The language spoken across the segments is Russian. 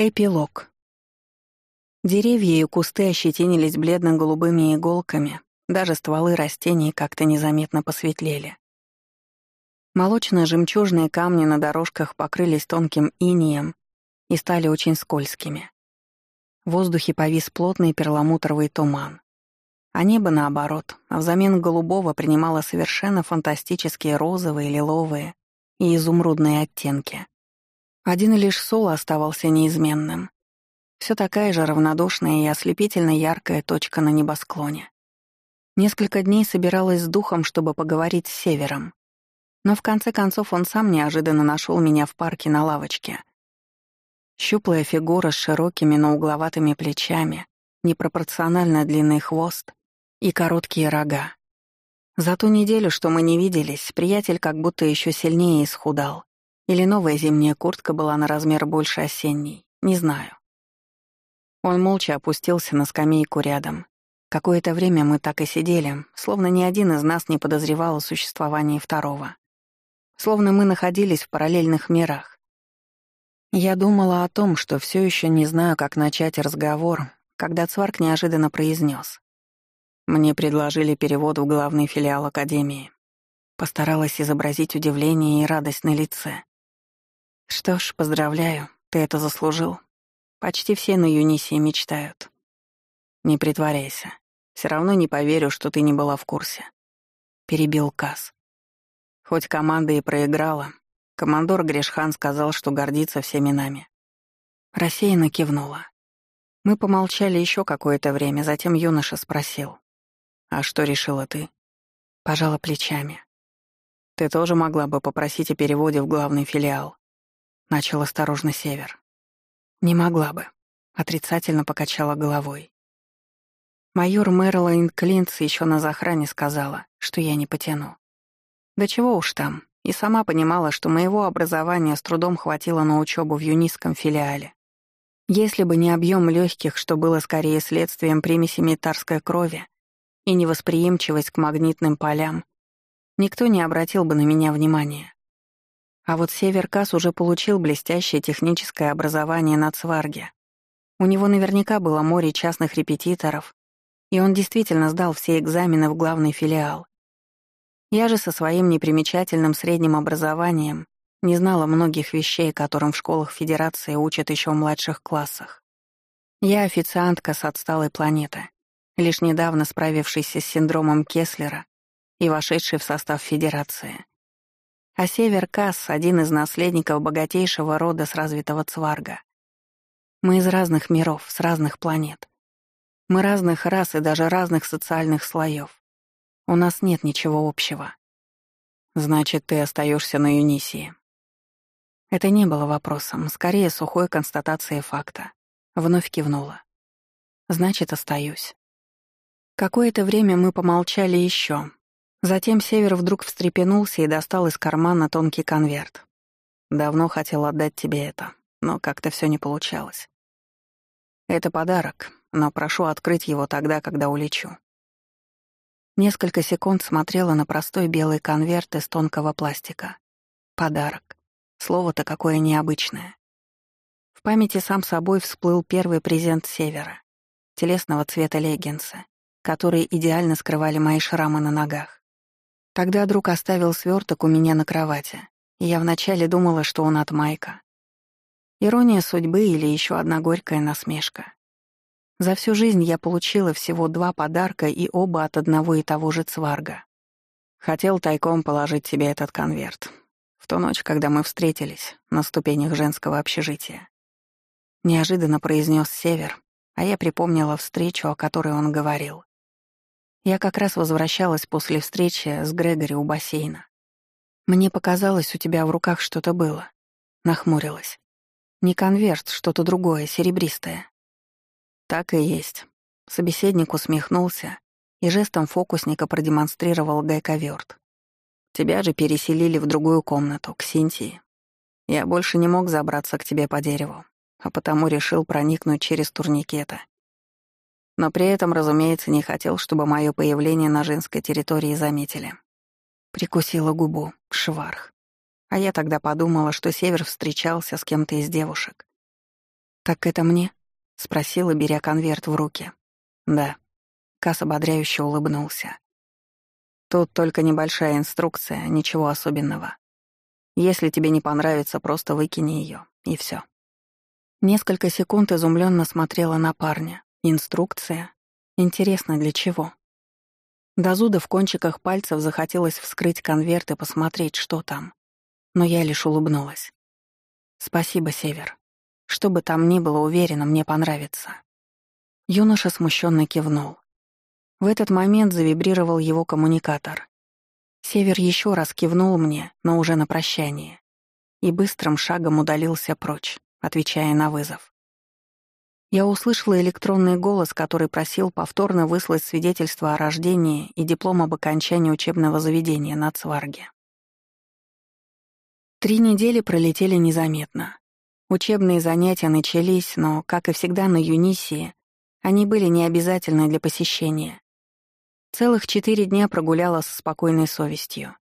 Эпилог. Деревья и кусты ощетинились бледно-голубыми иголками, даже стволы растений как-то незаметно посветлели. Молочно-жемчужные камни на дорожках покрылись тонким инием и стали очень скользкими. В воздухе повис плотный перламутровый туман. А небо, наоборот, взамен голубого принимало совершенно фантастические розовые, лиловые и изумрудные оттенки. Один лишь Сол оставался неизменным. Все такая же равнодушная и ослепительно яркая точка на небосклоне. Несколько дней собиралась с духом, чтобы поговорить с Севером. Но в конце концов он сам неожиданно нашел меня в парке на лавочке. Щуплая фигура с широкими, но угловатыми плечами, непропорционально длинный хвост и короткие рога. За ту неделю, что мы не виделись, приятель как будто еще сильнее исхудал. Или новая зимняя куртка была на размер больше осенней, не знаю. Он молча опустился на скамейку рядом. Какое-то время мы так и сидели, словно ни один из нас не подозревал о существовании второго. Словно мы находились в параллельных мирах. Я думала о том, что все еще не знаю, как начать разговор, когда Цварк неожиданно произнес: Мне предложили перевод в главный филиал Академии. Постаралась изобразить удивление и радость на лице. Что ж, поздравляю, ты это заслужил. Почти все на Юнисии мечтают. Не притворяйся. Все равно не поверю, что ты не была в курсе. Перебил Кас. Хоть команда и проиграла, командор Грешхан сказал, что гордится всеми нами. Рассеянно кивнула. Мы помолчали еще какое-то время, затем юноша спросил. «А что решила ты?» Пожала плечами. «Ты тоже могла бы попросить о переводе в главный филиал. — начал осторожно Север. «Не могла бы», — отрицательно покачала головой. Майор Мэрилайн Клинц еще на захране сказала, что я не потяну. Да чего уж там, и сама понимала, что моего образования с трудом хватило на учебу в юнистском филиале. Если бы не объем легких, что было скорее следствием примеси метарской крови и невосприимчивость к магнитным полям, никто не обратил бы на меня внимания. А вот Северкас уже получил блестящее техническое образование на Цварге. У него наверняка было море частных репетиторов, и он действительно сдал все экзамены в главный филиал. Я же со своим непримечательным средним образованием не знала многих вещей, которым в школах Федерации учат еще в младших классах. Я официантка с отсталой планеты, лишь недавно справившаяся с синдромом Кеслера и вошедшей в состав Федерации. А Север Касс — один из наследников богатейшего рода с развитого цварга. Мы из разных миров, с разных планет. Мы разных рас и даже разных социальных слоев. У нас нет ничего общего. Значит, ты остаешься на Юнисии. Это не было вопросом, скорее сухой констатацией факта. Вновь кивнула. Значит, остаюсь. Какое-то время мы помолчали еще, Затем Север вдруг встрепенулся и достал из кармана тонкий конверт. «Давно хотел отдать тебе это, но как-то все не получалось. Это подарок, но прошу открыть его тогда, когда улечу». Несколько секунд смотрела на простой белый конверт из тонкого пластика. Подарок. Слово-то какое необычное. В памяти сам собой всплыл первый презент Севера. Телесного цвета леггинсы, которые идеально скрывали мои шрамы на ногах. Тогда друг оставил сверток у меня на кровати, и я вначале думала, что он от Майка. Ирония судьбы или еще одна горькая насмешка. За всю жизнь я получила всего два подарка и оба от одного и того же цварга. Хотел тайком положить тебе этот конверт. В ту ночь, когда мы встретились на ступенях женского общежития. Неожиданно произнес Север, а я припомнила встречу, о которой он говорил. Я как раз возвращалась после встречи с Грегори у бассейна. Мне показалось, у тебя в руках что-то было. Нахмурилась. Не конверт, что-то другое, серебристое. Так и есть. Собеседник усмехнулся и жестом фокусника продемонстрировал гайковерт. Тебя же переселили в другую комнату, к Синтии. Я больше не мог забраться к тебе по дереву, а потому решил проникнуть через турникеты но при этом, разумеется, не хотел, чтобы мое появление на женской территории заметили. Прикусила губу, шварх. А я тогда подумала, что Север встречался с кем-то из девушек. «Так это мне?» — спросила, беря конверт в руки. «Да». Касс ободряюще улыбнулся. «Тут только небольшая инструкция, ничего особенного. Если тебе не понравится, просто выкини ее, и все. Несколько секунд изумленно смотрела на парня. Инструкция? Интересно, для чего? До зуда в кончиках пальцев захотелось вскрыть конверт и посмотреть, что там. Но я лишь улыбнулась. «Спасибо, Север. Что бы там ни было, уверена, мне понравится». Юноша смущенно кивнул. В этот момент завибрировал его коммуникатор. Север еще раз кивнул мне, но уже на прощание, и быстрым шагом удалился прочь, отвечая на вызов. Я услышала электронный голос, который просил повторно выслать свидетельство о рождении и диплом об окончании учебного заведения на Цварге. Три недели пролетели незаметно. Учебные занятия начались, но, как и всегда на Юнисии, они были необязательны для посещения. Целых четыре дня прогуляла со спокойной совестью.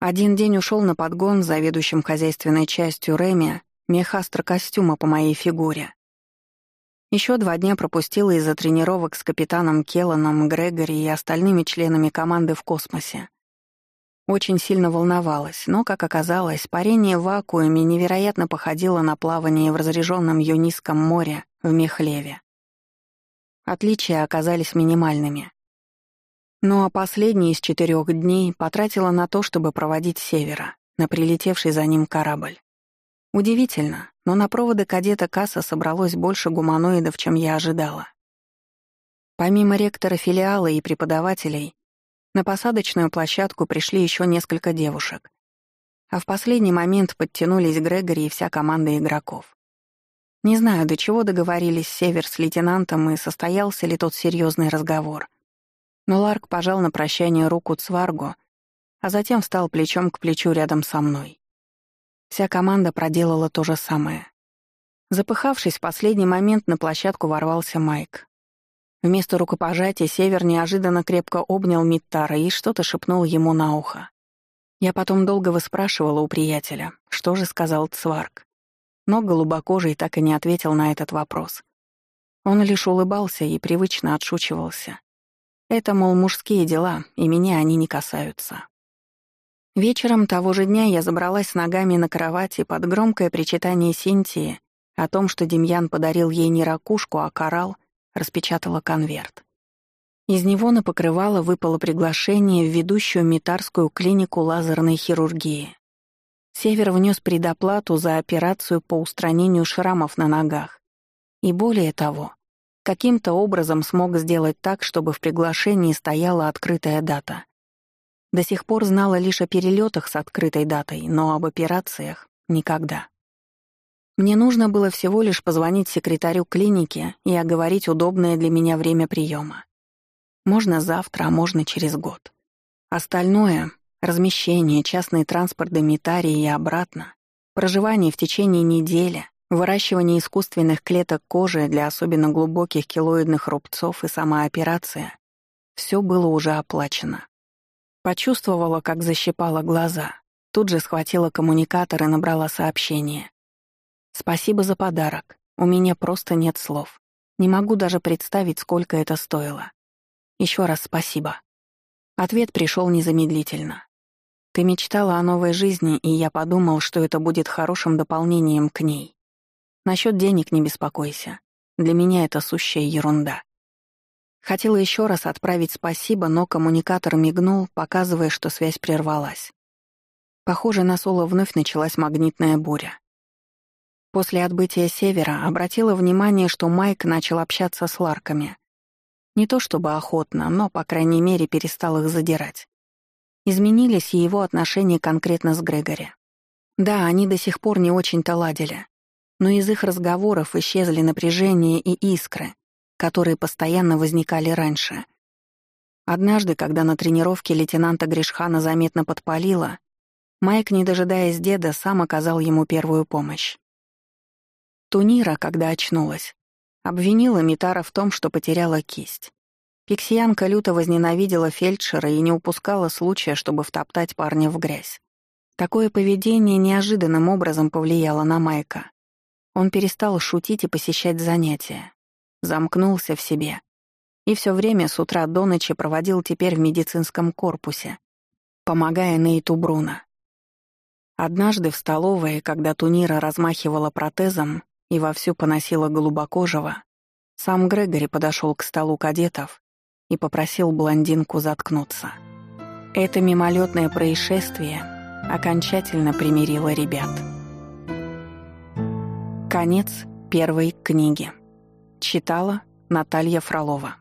Один день ушел на подгон с заведующим хозяйственной частью Реми мехастро костюма по моей фигуре. Еще два дня пропустила из-за тренировок с капитаном Келланом, Грегори и остальными членами команды в космосе. Очень сильно волновалась, но, как оказалось, парение в вакууме невероятно походило на плавание в разреженном Юнийском море в Мехлеве. Отличия оказались минимальными. Ну а последний из четырех дней потратила на то, чтобы проводить севера, на прилетевший за ним корабль. Удивительно, но на проводы кадета Касса собралось больше гуманоидов, чем я ожидала. Помимо ректора филиала и преподавателей, на посадочную площадку пришли еще несколько девушек. А в последний момент подтянулись Грегори и вся команда игроков. Не знаю, до чего договорились Север с лейтенантом и состоялся ли тот серьезный разговор. Но Ларк пожал на прощание руку Цваргу, а затем встал плечом к плечу рядом со мной. Вся команда проделала то же самое. Запыхавшись, в последний момент на площадку ворвался Майк. Вместо рукопожатия Север неожиданно крепко обнял Миттара и что-то шепнул ему на ухо. Я потом долго выспрашивала у приятеля, что же сказал Цварг. Но голубокожий так и не ответил на этот вопрос. Он лишь улыбался и привычно отшучивался. Это, мол, мужские дела, и меня они не касаются. Вечером того же дня я забралась с ногами на кровати под громкое причитание Синтии о том, что Демьян подарил ей не ракушку, а коралл, распечатала конверт. Из него на покрывало выпало приглашение в ведущую метарскую клинику лазерной хирургии. Север внес предоплату за операцию по устранению шрамов на ногах. И более того, каким-то образом смог сделать так, чтобы в приглашении стояла открытая дата. До сих пор знала лишь о перелетах с открытой датой, но об операциях — никогда. Мне нужно было всего лишь позвонить секретарю клиники и оговорить удобное для меня время приема. Можно завтра, а можно через год. Остальное — размещение, частный транспорт до Митарии и обратно, проживание в течение недели, Выращивание искусственных клеток кожи для особенно глубоких килоидных рубцов и сама операция — все было уже оплачено. Почувствовала, как защипала глаза. Тут же схватила коммуникатор и набрала сообщение. «Спасибо за подарок. У меня просто нет слов. Не могу даже представить, сколько это стоило. Еще раз спасибо». Ответ пришел незамедлительно. «Ты мечтала о новой жизни, и я подумал, что это будет хорошим дополнением к ней. Насчет денег не беспокойся. Для меня это сущая ерунда. Хотела еще раз отправить спасибо, но коммуникатор мигнул, показывая, что связь прервалась. Похоже, на Соло вновь началась магнитная буря. После отбытия Севера обратила внимание, что Майк начал общаться с Ларками. Не то чтобы охотно, но, по крайней мере, перестал их задирать. Изменились и его отношения конкретно с Грегори. Да, они до сих пор не очень-то ладили но из их разговоров исчезли напряжение и искры, которые постоянно возникали раньше. Однажды, когда на тренировке лейтенанта Гришхана заметно подпалило, Майк, не дожидаясь деда, сам оказал ему первую помощь. Тунира, когда очнулась, обвинила Митара в том, что потеряла кисть. Пиксиянка люто возненавидела фельдшера и не упускала случая, чтобы втоптать парня в грязь. Такое поведение неожиданным образом повлияло на Майка. Он перестал шутить и посещать занятия. Замкнулся в себе. И все время с утра до ночи проводил теперь в медицинском корпусе, помогая Нейту Бруно. Однажды в столовой, когда Тунира размахивала протезом и вовсю поносила голубокожего, сам Грегори подошел к столу кадетов и попросил блондинку заткнуться. Это мимолетное происшествие окончательно примирило ребят. Конец первой книги. Читала Наталья Фролова.